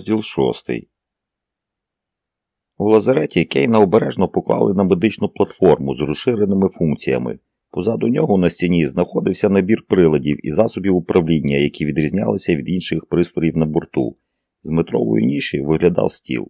Розділ шостий. У лазареті Кейна обережно поклали на медичну платформу з розширеними функціями. Позаду нього на стіні знаходився набір приладів і засобів управління, які відрізнялися від інших пристроїв на борту. З метрової ніші виглядав стіл.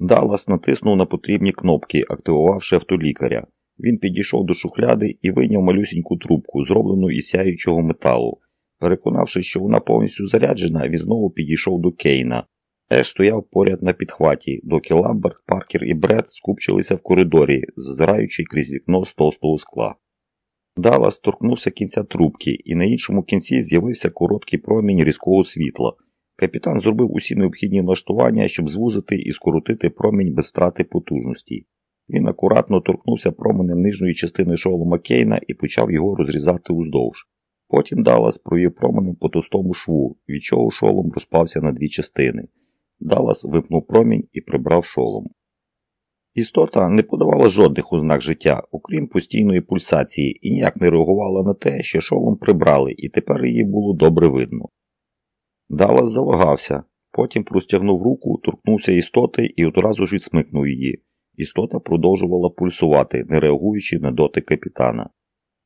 Даллас натиснув на потрібні кнопки, активувавши автолікаря. Він підійшов до шухляди і вийняв малюсіньку трубку, зроблену із сяючого металу. Переконавшись, що вона повністю заряджена, він знову підійшов до Кейна. Еш стояв поряд на підхваті, доки Ламберт, Паркер і Бред скупчилися в коридорі, зазираючи крізь вікно з товстого скла. Даллас торкнувся кінця трубки, і на іншому кінці з'явився короткий промінь різкого світла. Капітан зробив усі необхідні налаштування, щоб звузити і скоротити промінь без втрати потужності. Він акуратно торкнувся променем нижньої частини шолома Кейна і почав його розрізати уздовж. Потім Даллас провів променем по товстому шву, від чого шолом розпався на дві частини. Даллас випнув промінь і прибрав шолом. Істота не подавала жодних ознак життя, окрім постійної пульсації, і ніяк не реагувала на те, що шолом прибрали, і тепер її було добре видно. Даллас завагався, потім простягнув руку, торкнувся істоти і одразу ж відсмикнув її. Істота продовжувала пульсувати, не реагуючи на дотик капітана.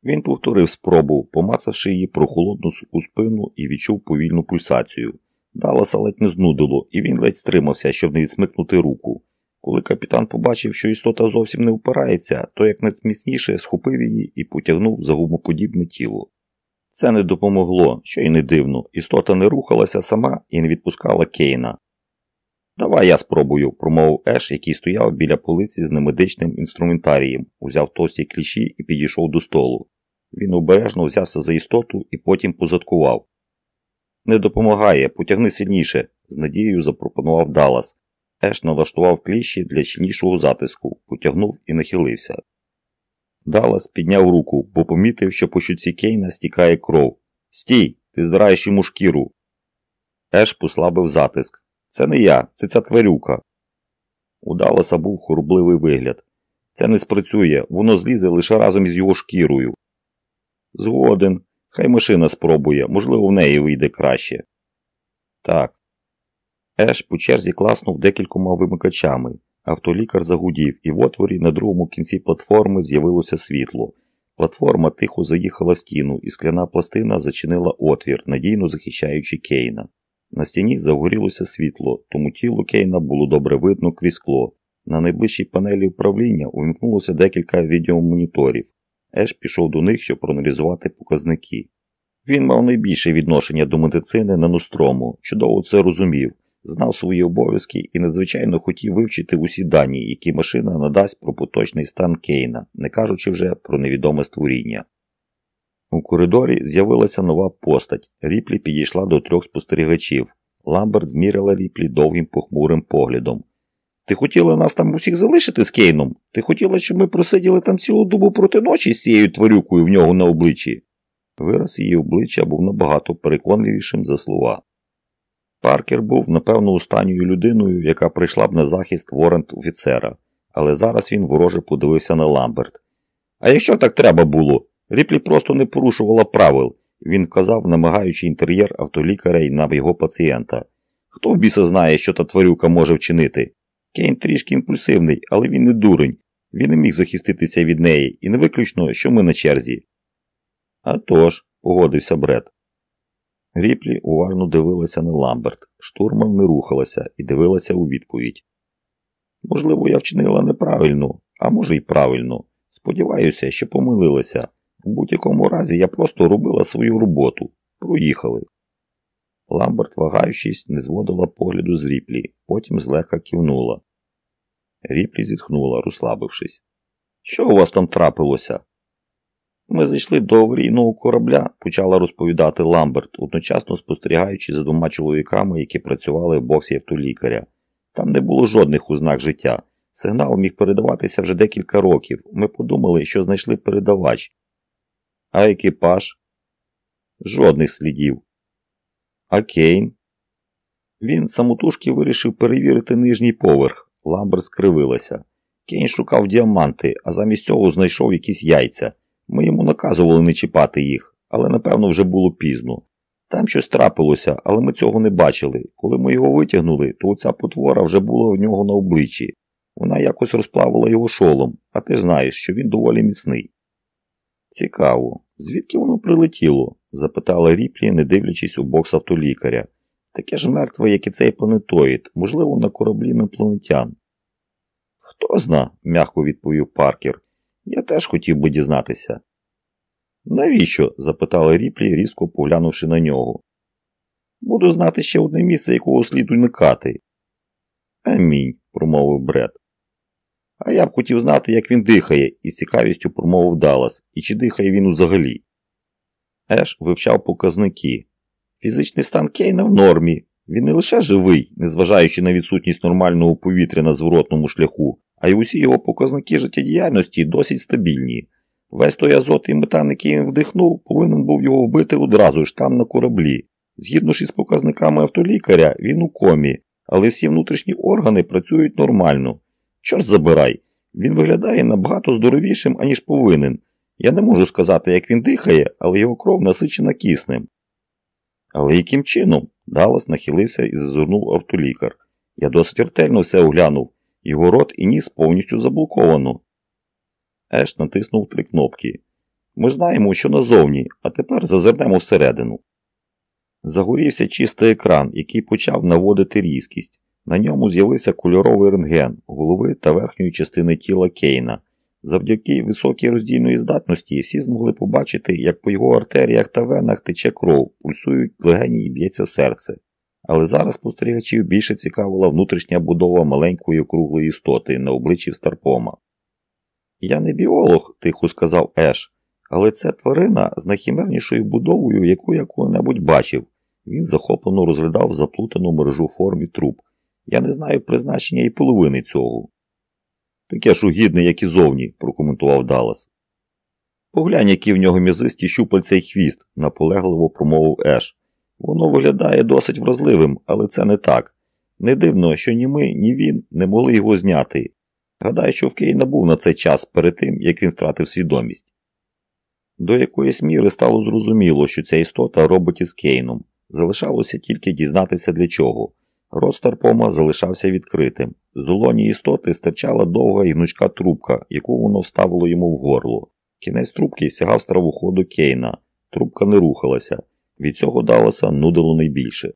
Він повторив спробу, помацавши її про холодну суху спину і відчув повільну пульсацію. Далласа ледь не знудило, і він ледь стримався, щоб не відсмикнути руку. Коли капітан побачив, що істота зовсім не впирається, то як найміцніше схопив її і потягнув за гумоподібне тіло. Це не допомогло, що й не дивно. Істота не рухалася сама і не відпускала Кейна. Давай я спробую, промовив Еш, який стояв біля полиці з немедичним інструментарієм, узяв тості кліщі і підійшов до столу. Він обережно взявся за істоту і потім позадкував. Не допомагає, потягни сильніше, з надією запропонував Даллас. Еш налаштував кліщі для щільнішого затиску, потягнув і нахилився. Даллас підняв руку, бо помітив, що по щуці Кейна стікає кров. Стій, ти здираєш йому шкіру. Еш послабив затиск. Це не я, це ця тварюка. У Далласа був хорбливий вигляд. Це не спрацює, воно злізе лише разом із його шкірою. Згоден. Хай машина спробує, можливо, в неї вийде краще. Так. Еш по черзі класнув декількома вимикачами. Автолікар загудів, і в отворі на другому кінці платформи з'явилося світло. Платформа тихо заїхала в стіну, і скляна пластина зачинила отвір, надійно захищаючи Кейна. На стіні загорілося світло, тому тіло Кейна було добре видно крізь скло. На найближчій панелі управління увімкнулося декілька відеомоніторів. Еш пішов до них, щоб проаналізувати показники. Він мав найбільше відношення до медицини на Нострому, чудово це розумів, знав свої обов'язки і надзвичайно хотів вивчити усі дані, які машина надасть про поточний стан Кейна, не кажучи вже про невідоме створіння. У коридорі з'явилася нова постать. Ріплі підійшла до трьох спостерігачів. Ламберт зміряла ріплі довгим похмурим поглядом. Ти хотіла нас там усіх залишити з Кейном? Ти хотіла, щоб ми просиділи там цілу добу проти ночі з цією тварюкою в нього на обличчі? Вираз її обличчя був набагато переконливішим за слова. Паркер був, напевно, останньою людиною, яка прийшла б на захист ворент офіцера, але зараз він вороже подивився на Ламберт. А якщо так треба було? Ріплі просто не порушувала правил, він вказав, намагаючи інтер'єр автолікаря й на його пацієнта. Хто в біса знає, що та тварюка може вчинити? Кейн трішки імпульсивний, але він не дурень. Він не міг захиститися від неї, і не виключно, що ми на черзі. «А тож», – погодився Бред. Ріплі уважно дивилася на Ламберт. Штурман не рухалася і дивилася у відповідь. Можливо, я вчинила неправильно, а може й правильно. Сподіваюся, що помилилася. У будь-якому разі я просто робила свою роботу. Проїхали. Ламберт, вагаючись, не зводила погляду з ріплі, потім злегка кивнула. Ріплі зітхнула, розслабившись. Що у вас там трапилося? Ми зайшли до аварійного корабля, почала розповідати Ламберт, одночасно спостерігаючи за двома чоловіками, які працювали в боксі автолікаря. Там не було жодних ознак життя. Сигнал міг передаватися вже декілька років. Ми подумали, що знайшли передавач. А екіпаж? Жодних слідів. А Кейн? Він самотужки вирішив перевірити нижній поверх. Ламберт скривилася. Кейн шукав діаманти, а замість цього знайшов якісь яйця. Ми йому наказували не чіпати їх, але напевно вже було пізно. Там щось трапилося, але ми цього не бачили. Коли ми його витягнули, то оця потвора вже була в нього на обличчі. Вона якось розплавила його шолом, а ти знаєш, що він доволі міцний. Цікаво, звідки воно прилетіло? Запитала Ріплі, не дивлячись у бокс автолікаря. Таке ж мертве, як і цей планетоїд, можливо, на кораблі інопланетян. Хто зна, м'яко відповів Паркер. Я теж хотів би дізнатися. Навіщо? запитала Ріплі, різко поглянувши на нього. Буду знати ще одне місце, якого слід уникати. Амінь, промовив Бред. А я б хотів знати, як він дихає, із цікавістю промовив Даллас, і чи дихає він взагалі. Еш вивчав показники. Фізичний стан Кейна в нормі. Він не лише живий, незважаючи на відсутність нормального повітря на зворотному шляху, а й усі його показники життєдіяльності досить стабільні. Весь той азот і метан, який він вдихнув, повинен був його вбити одразу ж там на кораблі. Згідно ж із показниками автолікаря, він у комі, але всі внутрішні органи працюють нормально. Чорт забирай, він виглядає набагато здоровішим, аніж повинен. Я не можу сказати, як він дихає, але його кров насичена киснем. Але яким чином? Даллас нахилився і зазирнув автолікар. Я досить ретельно все оглянув. Його рот і ніс повністю заблоковано. Еш натиснув три кнопки. Ми знаємо, що назовні, а тепер зазирнемо всередину. Загорівся чистий екран, який почав наводити різкість. На ньому з'явився кольоровий рентген голови та верхньої частини тіла Кейна. Завдяки високій роздільної здатності всі змогли побачити, як по його артеріях та венах тече кров, пульсують легені і б'ється серце. Але зараз спостерігачів більше цікавила внутрішня будова маленької округлої істоти на обличчі Старпома. Я не біолог, тихо сказав Еш, але це тварина з найхімернішою будовою, яку я коли-небудь бачив. Він захоплено розглядав заплутану мережу формі труб. Я не знаю призначення і половини цього. Таке ж угідне, як і зовні, прокоментував Даллас. Поглянь, які в нього м'язисті щупальця й хвіст, наполегливо промовив Еш. Воно виглядає досить вразливим, але це не так. Не дивно, що ні ми, ні він не могли його зняти. Гадаю, що в Кейна був на цей час перед тим, як він втратив свідомість. До якоїсь міри стало зрозуміло, що ця істота робить із Кейном. Залишалося тільки дізнатися для чого. Рот Старпома залишався відкритим. З долоні істоти стирчала довга і гнучка трубка, яку воно вставило йому в горло. Кінець трубки сягав стравоходу Кейна. Трубка не рухалася. Від цього Далласа нудило найбільше.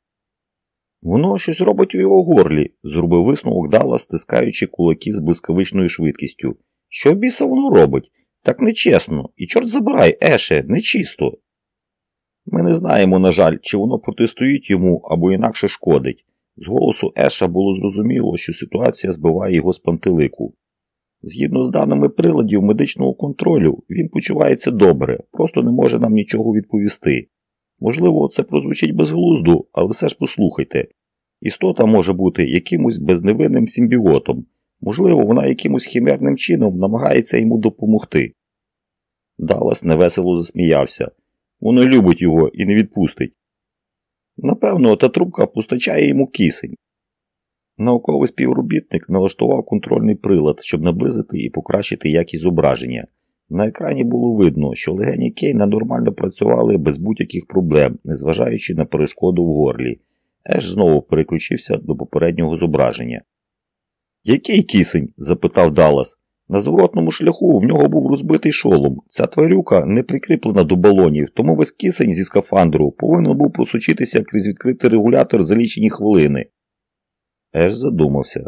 Воно щось робить у його горлі, зробив висновок Даллас, стискаючи кулаки з блискавичною швидкістю. Що біса воно робить? Так нечесно. І чорт забирай, Еше, нечисто. Ми не знаємо, на жаль, чи воно протистоїть йому або інакше шкодить. З голосу Еша було зрозуміло, що ситуація збиває його з пантелику. Згідно з даними приладів медичного контролю, він почувається добре, просто не може нам нічого відповісти. Можливо, це прозвучить безглузду, але все ж послухайте. Істота може бути якимось безневинним симбіотом, можливо, вона якимось хімерним чином намагається йому допомогти. Даллас невесело засміявся. Воно любить його і не відпустить. Напевно, та трубка постачає йому кисень. Науковий співробітник налаштував контрольний прилад, щоб наблизити і покращити якість зображення. На екрані було видно, що легені Кейна нормально працювали без будь-яких проблем, незважаючи на перешкоду в горлі. Еш знову переключився до попереднього зображення. Який кисень? запитав Даллас. На зворотному шляху в нього був розбитий шолом. Ця тварюка не прикріплена до балонів, тому весь кисень зі скафандру повинен був просучитися крізь відкритий регулятор за лічені хвилини. Еш задумався.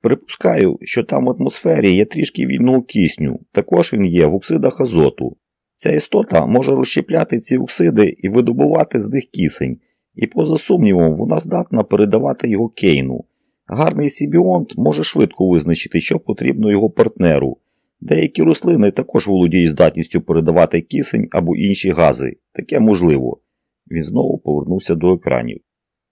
Припускаю, що там в атмосфері є трішки вільного кисню, також він є в оксидах азоту. Ця істота може розщепляти ці оксиди і видобувати з них кисень, і, поза сумнівом, вона здатна передавати його кейну. Гарний сібіонт може швидко визначити, що потрібно його партнеру. Деякі рослини також володіють здатністю передавати кисень або інші гази. Таке можливо. Він знову повернувся до екранів.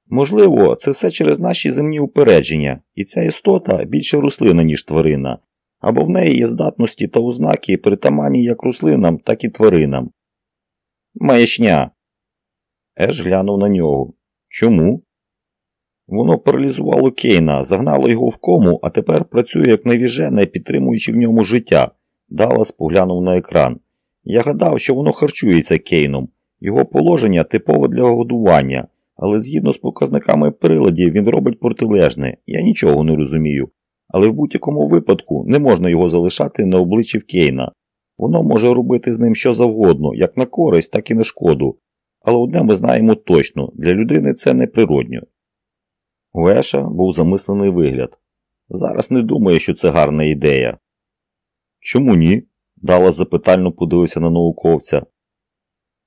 Можливо, це все через наші земні упередження, і ця істота більше рослина, ніж тварина, або в неї є здатності та ознаки притаманні як рослинам, так і тваринам. Маячня. Еш глянув на нього. Чому? Воно паралізувало Кейна, загнало його в кому, а тепер працює як навіжене, підтримуючи в ньому життя. Даллас поглянув на екран. Я гадав, що воно харчується Кейном. Його положення типове для годування, але згідно з показниками приладів він робить протилежне. Я нічого не розумію. Але в будь-якому випадку не можна його залишати на обличчі в Кейна. Воно може робити з ним що завгодно, як на користь, так і на шкоду. Але одне ми знаємо точно для людини це неприродньо. У Еша був замислений вигляд. Зараз не думаю, що це гарна ідея. Чому ні? Дала запитально подивився на науковця.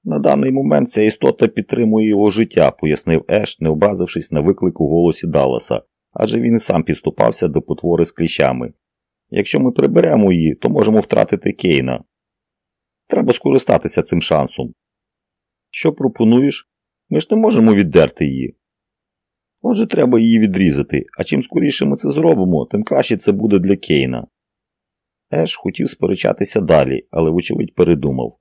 На даний момент ця істота підтримує його життя, пояснив Еш, не образившись на виклик у голосі Далласа, адже він і сам підступався до потвори з кліщами. Якщо ми приберемо її, то можемо втратити Кейна. Треба скористатися цим шансом. Що пропонуєш? Ми ж не можемо віддерти її. Отже, треба її відрізати, а чим скоріше ми це зробимо, тим краще це буде для Кейна. Еш хотів сперечатися далі, але, вочевидь, передумав.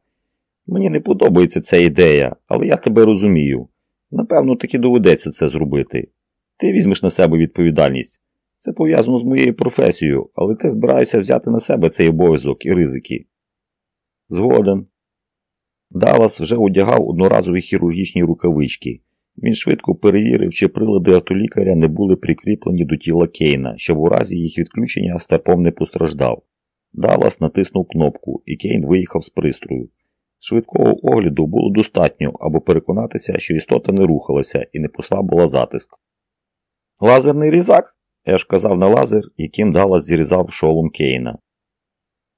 Мені не подобається ця ідея, але я тебе розумію. Напевно, таки доведеться це зробити. Ти візьмеш на себе відповідальність. Це пов'язано з моєю професією, але ти збираєшся взяти на себе цей обов'язок і ризики. Згоден. Даллас вже одягав одноразові хірургічні рукавички. Він швидко перевірив, чи прилади автолікаря не були прикріплені до тіла Кейна, щоб у разі їх відключення Старпом не постраждав. Даллас натиснув кнопку, і Кейн виїхав з пристрою. Швидкого огляду було достатньо, аби переконатися, що істота не рухалася і не послабила затиск. Лазерний різак? Еш казав на лазер, яким Даллас зрізав шолом Кейна.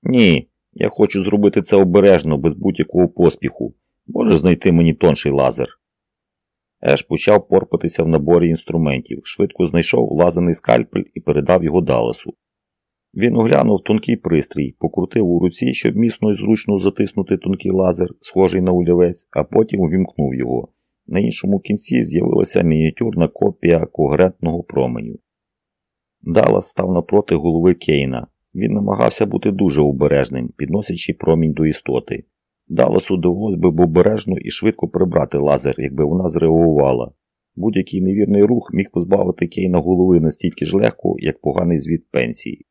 Ні, я хочу зробити це обережно, без будь-якого поспіху. Можеш знайти мені тонший лазер. Еш почав порпатися в наборі інструментів, швидко знайшов лазерний скальпель і передав його Даласу. Він оглянув тонкий пристрій, покрутив у руці, щоб міцно і зручно затиснути тонкий лазер, схожий на улівець, а потім увімкнув його. На іншому кінці з'явилася мініатюрна копія когерентного променю. Даллас став напроти голови Кейна. Він намагався бути дуже обережним, підносячи промінь до істоти. Далласу довелось би обережно і швидко прибрати лазер, якби вона зреагувала. Будь-який невірний рух міг позбавити Кейна голови настільки ж легко, як поганий звіт пенсії.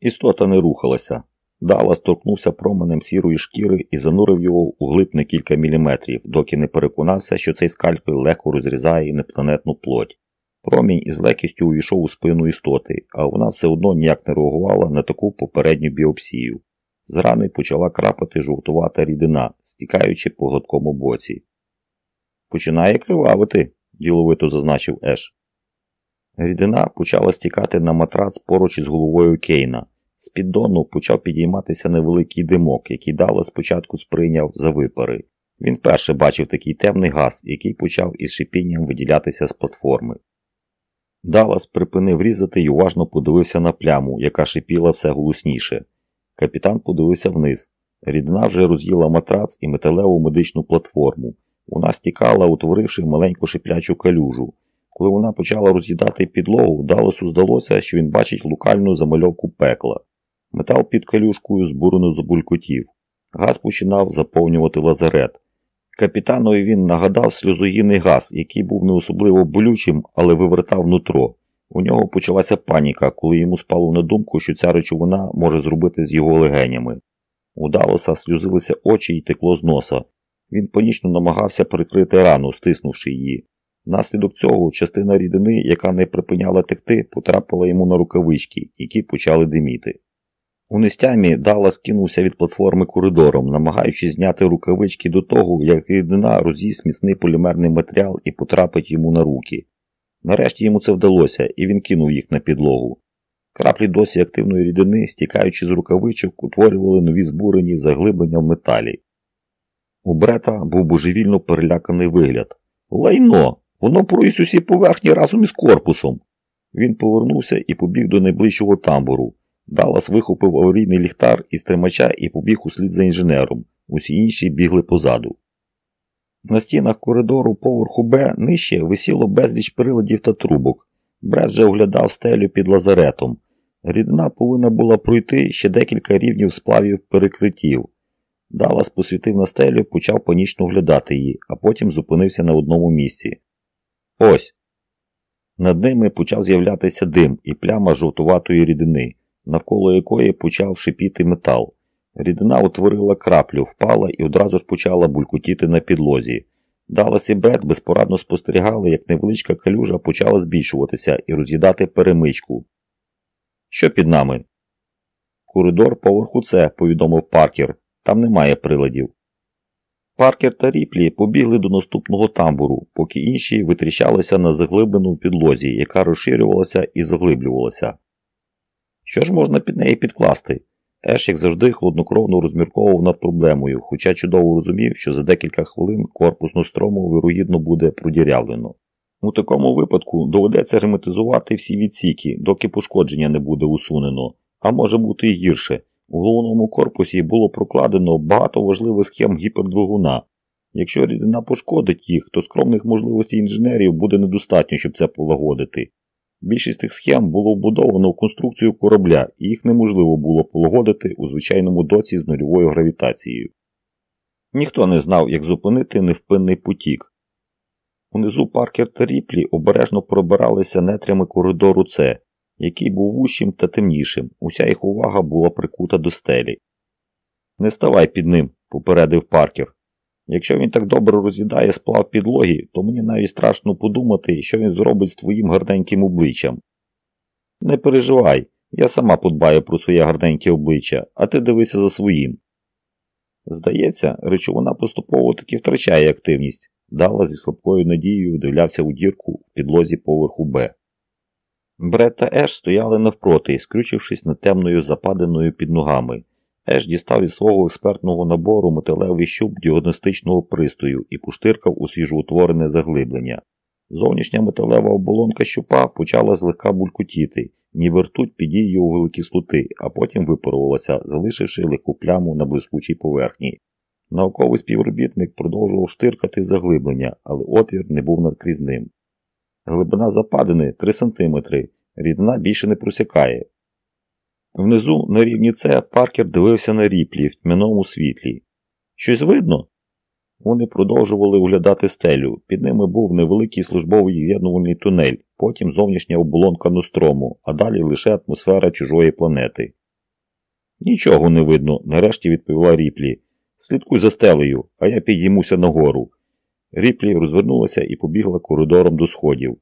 Істота не рухалася. Даллас торкнувся променем сірої шкіри і занурив його у глиб на кілька міліметрів, доки не переконався, що цей скальпель легко розрізає інопланетну плоть. Промінь із легкістю увійшов у спину істоти, а вона все одно ніяк не реагувала на таку попередню біопсію. З рани почала крапати жовтувата рідина, стікаючи по гладкому боці. Починає кривавити, діловито зазначив Еш. Рідина почала стікати на матрац поруч із головою Кейна. З піддону почав підійматися невеликий димок, який Дала спочатку сприйняв за випари. Він вперше бачив такий темний газ, який почав із шипінням виділятися з платформи. Даллас припинив різати і уважно подивився на пляму, яка шипіла все голосніше. Капітан подивився вниз. Рідина вже роз'їла матрац і металеву медичну платформу. Вона стікала, утворивши маленьку шиплячу калюжу. Коли вона почала роз'їдати підлогу, Далесу здалося, що він бачить локальну замальовку пекла. Метал під калюшкою збурено забулькотів. Газ починав заповнювати лазарет. Капітанові він нагадав сльозогінний газ, який був не особливо болючим, але вивертав нутро. У нього почалася паніка, коли йому спало на думку, що ця речовина може зробити з його легенями. У Далоса сльозилися очі і текло з носа. Він панічно намагався прикрити рану, стиснувши її. Внаслідок цього частина рідини, яка не припиняла текти, потрапила йому на рукавички, які почали диміти. У нестямі Даллас кинувся від платформи коридором, намагаючись зняти рукавички до того, як рідина роз'їсть міцний полімерний матеріал і потрапить йому на руки. Нарешті йому це вдалося, і він кинув їх на підлогу. Краплі досі активної рідини, стікаючи з рукавичок, утворювали нові збурені заглиблення в металі. У Брета був божевільно переляканий вигляд. Лайно! Воно проїсть усі поверхні разом із корпусом. Він повернувся і побіг до найближчого тамбуру. Даллас вихопив аварійний ліхтар із тримача і побіг услід за інженером. Усі інші бігли позаду. На стінах коридору поверху Б нижче висіло безліч приладів та трубок. Бред вже оглядав стелю під лазаретом. Рідина повинна була пройти ще декілька рівнів сплавів перекриттів. Даллас посвітив на стелю, почав панічно оглядати її, а потім зупинився на одному місці. Ось. Над ними почав з'являтися дим і пляма жовтуватої рідини, навколо якої почав шипіти метал. Рідина утворила краплю, впала і одразу ж почала булькотіти на підлозі. Даллас і Бред безпорадно спостерігали, як невеличка калюжа почала збільшуватися і роз'їдати перемичку. Що під нами? Коридор поверху С, повідомив Паркер. Там немає приладів. Паркер та Ріплі побігли до наступного тамбуру, поки інші витріщалися на заглиблену підлозі, яка розширювалася і заглиблювалася. Що ж можна під неї підкласти? Еш, як завжди, хладнокровно розмірковував над проблемою, хоча чудово розумів, що за декілька хвилин корпус Нострому вирогідно буде продірявлено. У такому випадку доведеться герметизувати всі відсіки, доки пошкодження не буде усунено, а може бути і гірше. У головному корпусі було прокладено багато важливих схем гіпердвигуна. Якщо рідина пошкодить їх, то скромних можливостей інженерів буде недостатньо, щоб це полагодити. Більшість тих схем було вбудовано в конструкцію корабля, і їх неможливо було полагодити у звичайному доці з нульовою гравітацією. Ніхто не знав, як зупинити невпинний потік. Унизу Паркер та Ріплі обережно пробиралися нетрями коридору С, який був вущим та темнішим. Уся їх увага була прикута до стелі. Не ставай під ним, попередив Паркер. Якщо він так добре роз'їдає сплав підлоги, то мені навіть страшно подумати, що він зробить з твоїм гарненьким обличчям. Не переживай, я сама подбаю про своє гарненьке обличчя, а ти дивися за своїм. Здається, речовина поступово таки втрачає активність. Дала зі слабкою надією дивлявся у дірку в підлозі поверху Б. Бред та Еш стояли навпроти, скрючившись над темною западиною під ногами. Еш дістав із свого експертного набору металевий щуп діагностичного пристрою і пуштиркав у свіжоутворене заглиблення. Зовнішня металева оболонка щупа почала злегка булькотіти, ніби ртуть під дією вуглекислоти, а потім випарувалася, залишивши легку пляму на блискучій поверхні. Науковий співробітник продовжував штиркати заглиблення, але отвір не був надкрізним. Глибина западини 3 см, рідина більше не просякає. Внизу, на рівні С, Паркер дивився на ріплі в тьмяному світлі. Щось видно? Вони продовжували оглядати стелю. Під ними був невеликий службовий з'єднувальний тунель, потім зовнішня оболонка Нострому, а далі лише атмосфера чужої планети. Нічого не видно, нарешті відповіла ріплі. Слідкуй за стелею, а я підіймуся нагору. Ріплі розвернулася і побігла коридором до сходів.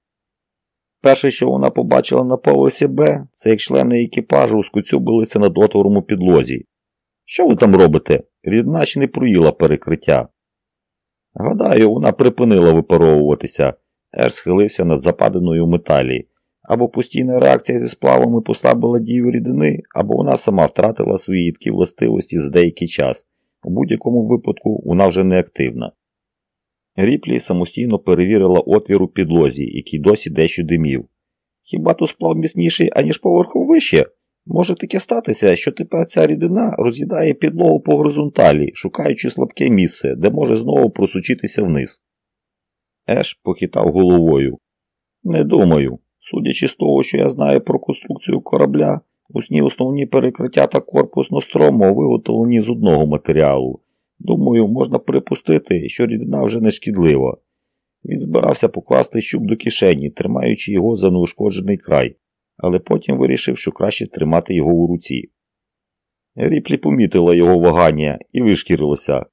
Перше, що вона побачила на поверсі Б, це як члени екіпажу скуцюбилися над отвором у підлозі. Що ви там робите? Рідна ще не проїла перекриття. Гадаю, вона припинила випаровуватися. Еш схилився над западиною металі. Або постійна реакція зі сплавами послабила дію рідини, або вона сама втратила свої їдкі властивості за деякий час. У будь-якому випадку вона вже не активна. Ріплі самостійно перевірила отвір у підлозі, який досі дещо димів. Хіба тут сплав міцніший, аніж поверху вище? Може таке статися, що тепер ця рідина роз'їдає підлогу по горизонталі, шукаючи слабке місце, де може знову просучитися вниз. Еш похитав головою. Не думаю. Судячи з того, що я знаю про конструкцію корабля, усні основні перекриття та корпус Нострому виготовлені з одного матеріалу. Думаю, можна припустити, що рідина вже не шкідлива. Він збирався покласти щуп до кишені, тримаючи його за неушкоджений край, але потім вирішив, що краще тримати його у руці. Ріплі помітила його вагання і вишкірилася.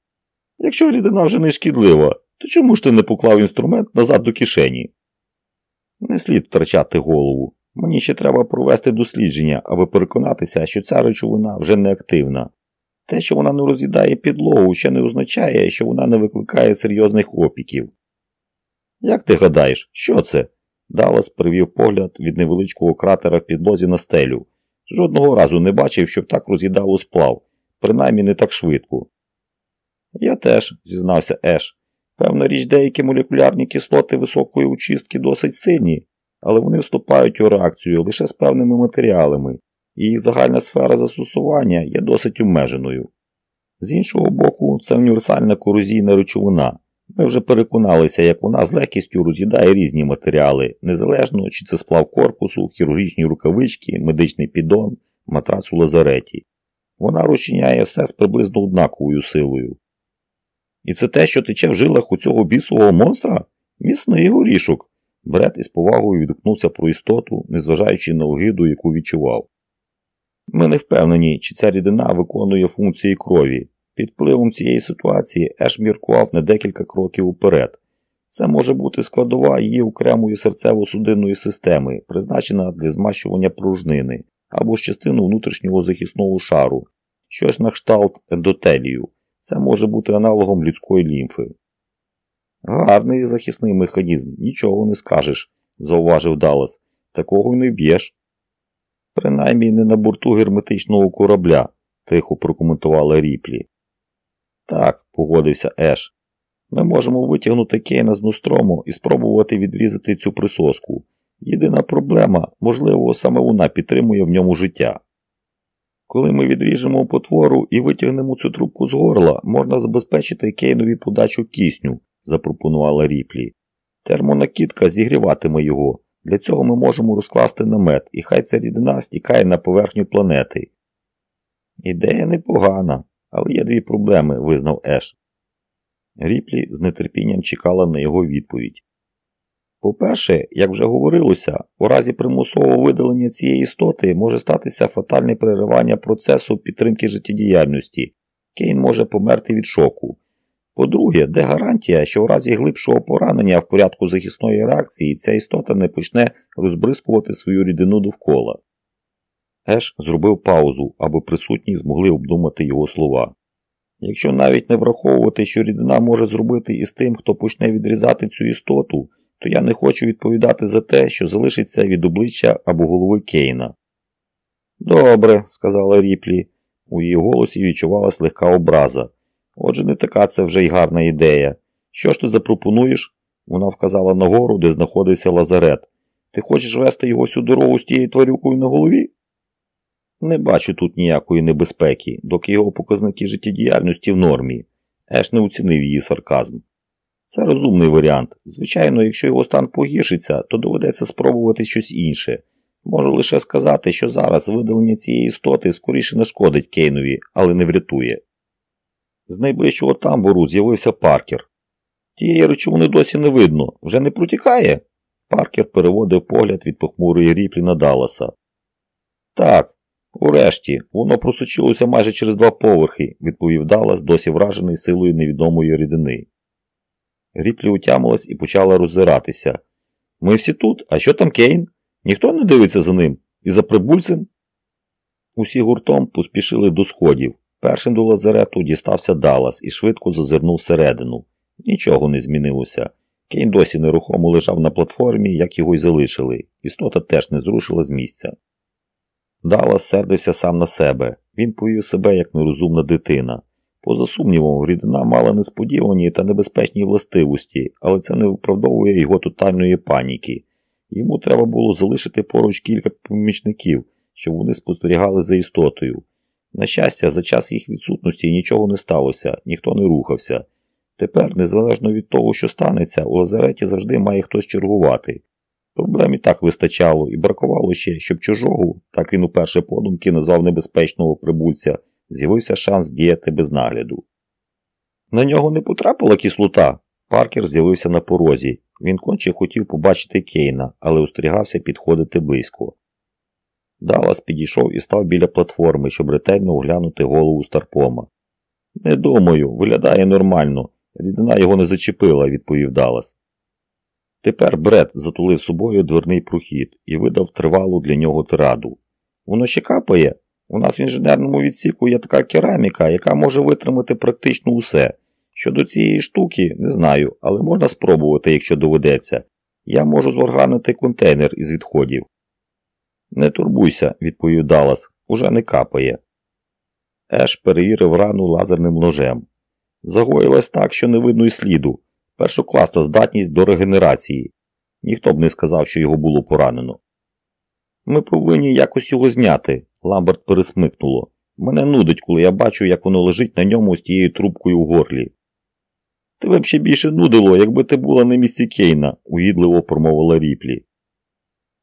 Якщо рідина вже не шкідлива, то чому ж ти не поклав інструмент назад до кишені? Не слід втрачати голову. Мені ще треба провести дослідження, аби переконатися, що ця речовина вже не активна. Те, що вона не роз'їдає підлогу, ще не означає, що вона не викликає серйозних опіків. Як ти гадаєш, що це? Даллас привів погляд від невеличкого кратера в підлозі на стелю. Жодного разу не бачив, щоб так роз'їдало сплав, принаймні не так швидко. Я теж, зізнався Еш. Певна річ, деякі молекулярні кислоти високої очистки досить сильні, але вони вступають у реакцію лише з певними матеріалами, і загальна сфера застосування є досить обмеженою. З іншого боку, це універсальна корозійна речовина. Ми вже переконалися, як вона з легкістю роз'їдає різні матеріали, незалежно чи це сплав корпусу, хірургічні рукавички, медичний піддон, матрац у лазареті. Вона розчиняє все з приблизно однаковою силою. І це те, що тече в жилах у цього бісового монстра? Міцний горішок. Бред із повагою відгукнувся про істоту, незважаючи на огиду, яку відчував. Ми не впевнені, чи ця рідина виконує функції крові. Під впливом цієї ситуації Еш міркував на декілька кроків уперед. Це може бути складова її окремої серцево-судинної системи, призначена для змащування пружнини або ж частину внутрішнього захисного шару, щось на кшталт ендотелію. Це може бути аналогом людської лімфи. Гарний захисний механізм, нічого не скажеш, зауважив Даллас. Такого й не вб'єш. Принаймні не на борту герметичного корабля, тихо прокоментувала Ріплі. Так, погодився Еш. Ми можемо витягнути Кейна з Нустрому і спробувати відрізати цю присоску. Єдина проблема, можливо, саме вона підтримує в ньому життя. Коли ми відріжемо потвору і витягнемо цю трубку з горла, можна забезпечити Кейнові подачу кисню, запропонувала Ріплі. Термонакидка зігріватиме його. Для цього ми можемо розкласти намет, і хай ця рідина стікає на поверхню планети. Ідея непогана, але є дві проблеми, визнав Еш. Ріплі з нетерпінням чекала на його відповідь. По-перше, як вже говорилося, у разі примусового видалення цієї істоти може статися фатальне переривання процесу підтримки життєдіяльності. Кейн може померти від шоку. По-друге, де гарантія, що в разі глибшого поранення в порядку захисної реакції ця істота не почне розбризкувати свою рідину довкола. Еш зробив паузу, аби присутні змогли обдумати його слова. Якщо навіть не враховувати, що рідина може зробити із тим, хто почне відрізати цю істоту, то я не хочу відповідати за те, що залишиться від обличчя або голови Кейна. Добре, сказала Ріплі. У її голосі відчувалась легка образа. Отже, не така це вже й гарна ідея. Що ж ти запропонуєш? Вона вказала на гору, де знаходився лазарет. Ти хочеш вести його всю дорогу з тією тварюкою на голові? Не бачу тут ніякої небезпеки, доки його показники життєдіяльності в нормі. Еш не оцінив її сарказм. Це розумний варіант. Звичайно, якщо його стан погіршиться, то доведеться спробувати щось інше. Можу лише сказати, що зараз видалення цієї істоти скоріше нашкодить Кейнові, але не врятує. З найближчого тамбуру з'явився паркер. Тієї речовини досі не видно, вже не протікає? Паркер переводив погляд від похмурої ріплі на Далласа. Так, урешті, воно просочилося майже через два поверхи, відповів Даллас, досі вражений силою невідомої рідини. Ріплі утямилась і почала роззиратися. Ми всі тут, а що там Кейн? Ніхто не дивиться за ним і за прибульцем? Усі гуртом поспішили до сходів. Першим до лазарету дістався Даллас і швидко зазирнув всередину. Нічого не змінилося. Кейн досі нерухомо лежав на платформі, як його й залишили. Істота теж не зрушила з місця. Даллас сердився сам на себе. Він повів себе як нерозумна дитина. Поза сумнівом, рідина мала несподівані та небезпечні властивості, але це не виправдовує його тотальної паніки. Йому треба було залишити поруч кілька помічників, щоб вони спостерігали за істотою. На щастя, за час їх відсутності нічого не сталося, ніхто не рухався. Тепер, незалежно від того, що станеться, у лазареті завжди має хтось чергувати. Проблем і так вистачало, і бракувало ще, щоб чужого, так він уперше подумки назвав небезпечного прибульця, з'явився шанс діяти без нагляду. На нього не потрапила кислота. Паркер з'явився на порозі. Він конче хотів побачити Кейна, але остерігався підходити близько. Даллас підійшов і став біля платформи, щоб ретельно оглянути голову Старпома. Не думаю, виглядає нормально. Рідина його не зачепила, відповів Даллас. Тепер Бред затулив собою дверний прохід і видав тривалу для нього тираду. Воно ще капає. У нас в інженерному відсіку є така кераміка, яка може витримати практично усе. Щодо цієї штуки, не знаю, але можна спробувати, якщо доведеться. Я можу зворганити контейнер із відходів. Не турбуйся, відповів Даллас, уже не капає. Еш перевірив рану лазерним ножем. Загоїлась так, що не видно й сліду. Першокласна здатність до регенерації. Ніхто б не сказав, що його було поранено. Ми повинні якось його зняти, Ламберт пересмикнуло. Мене нудить, коли я бачу, як воно лежить на ньому з тією трубкою в горлі. Тебе б ще більше нудило, якби ти була на місці Кейна, угідливо промовила ріплі.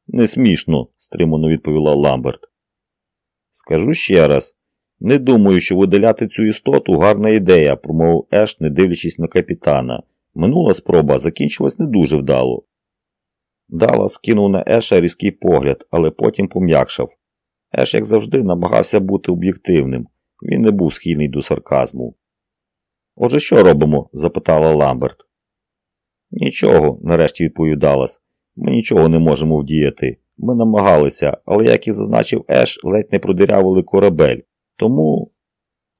Не смішно, стримано відповіла Ламберт. Скажу ще раз. Не думаю, що видаляти цю істоту гарна ідея, промовив Еш, не дивлячись на капітана. Минула спроба закінчилась не дуже вдало. Дала скинув на Еша різкий погляд, але потім пом'якшав. Еш, як завжди, намагався бути об'єктивним. Він не був схильний до сарказму. Отже, що робимо? запитала Ламберт. Нічого, нарешті відповів Даллас. Ми нічого не можемо вдіяти. Ми намагалися, але, як і зазначив Еш, ледь не продирявили корабель. Тому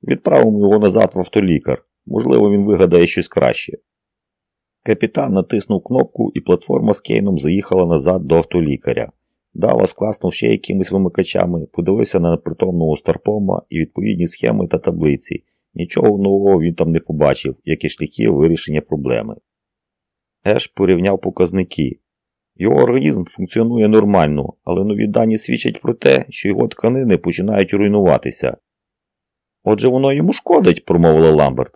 відправимо його назад в автолікар. Можливо, він вигадає щось краще. Капітан натиснув кнопку, і платформа з Кейном заїхала назад до автолікаря. Даллас класнув ще якимись вимикачами, подивився на непритомного Старпома і відповідні схеми та таблиці. Нічого нового він там не побачив, як і шляхи вирішення проблеми. Еш порівняв показники. Його організм функціонує нормально, але нові дані свідчать про те, що його тканини починають руйнуватися. Отже, воно йому шкодить, промовила Ламберт.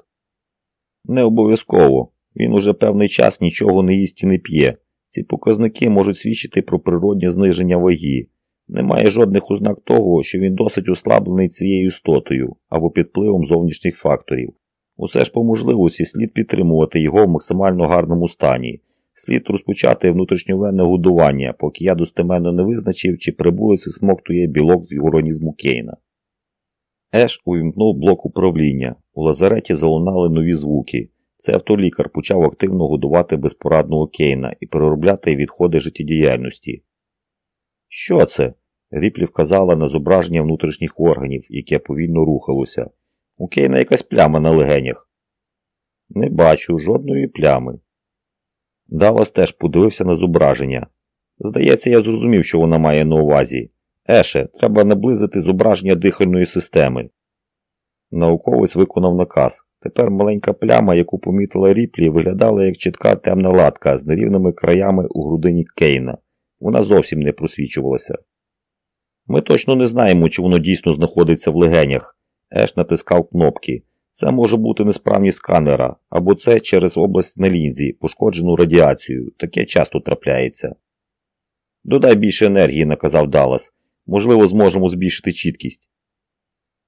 Не обов'язково. Він уже певний час нічого не їсть і не п'є. Ці показники можуть свідчити про природнє зниження ваги. Немає жодних ознак того, що він досить ослаблений цією істотою або під впливом зовнішніх факторів. Усе ж по можливості слід підтримувати його в максимально гарному стані. Слід розпочати внутрішньовенне годування, поки я достеменно не визначив, чи прибулець смоктує білок з організму Кейна. Еш увімкнув блок управління. У лазареті залунали нові звуки. Це автолікар почав активно годувати безпорадного Кейна і переробляти відходи життєдіяльності. Що це? Ріплі вказала на зображення внутрішніх органів, яке повільно рухалося. У Кейна якась пляма на легенях. Не бачу жодної плями. Даллас теж подивився на зображення. Здається, я зрозумів, що вона має на увазі. Еше, треба наблизити зображення дихальної системи. Науковець виконав наказ. Тепер маленька пляма, яку помітила ріплі, виглядала як чітка темна латка з нерівними краями у грудині Кейна. Вона зовсім не просвічувалася. Ми точно не знаємо, чи воно дійсно знаходиться в легенях. Еш натискав кнопки. Це може бути несправність сканера, або це через область на лінзі, пошкоджену радіацією. Таке часто трапляється. Додай більше енергії, наказав Даллас. Можливо, зможемо збільшити чіткість.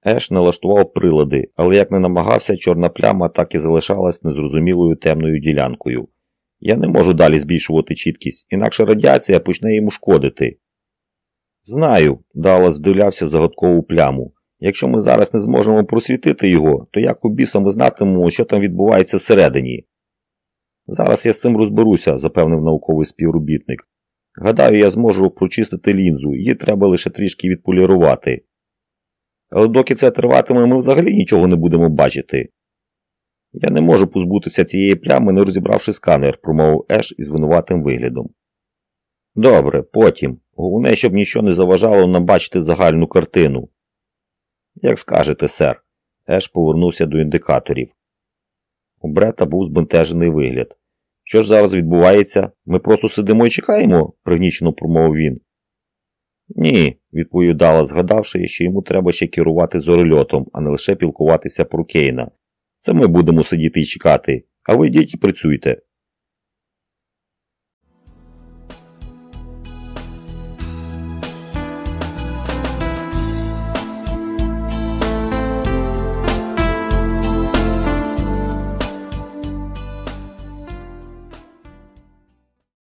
Еш налаштував прилади, але як не намагався, чорна пляма так і залишалась незрозумілою темною ділянкою. Я не можу далі збільшувати чіткість, інакше радіація почне йому шкодити. Знаю, Даллас вдивлявся загадкову пляму. Якщо ми зараз не зможемо просвітити його, то як у біса ми знатимемо, що там відбувається всередині. Зараз я з цим розберуся, запевнив науковий співробітник. Гадаю, я зможу прочистити лінзу, її треба лише трішки відполірувати. Але доки це триватиме, ми взагалі нічого не будемо бачити. Я не можу позбутися цієї плями, не розібравши сканер, промовив Еш із винуватим виглядом. Добре, потім. Головне, щоб нічого не заважало нам бачити загальну картину. Як скажете, сер. Еш повернувся до індикаторів. У Брета був збентежений вигляд. Що ж зараз відбувається? Ми просто сидимо і чекаємо, пригнічено промовив він. Ні, відповів Дала, згадавши, що йому треба ще керувати зорольотом, а не лише пілкуватися про Кейна. Це ми будемо сидіти і чекати, а ви йдіть і працюйте.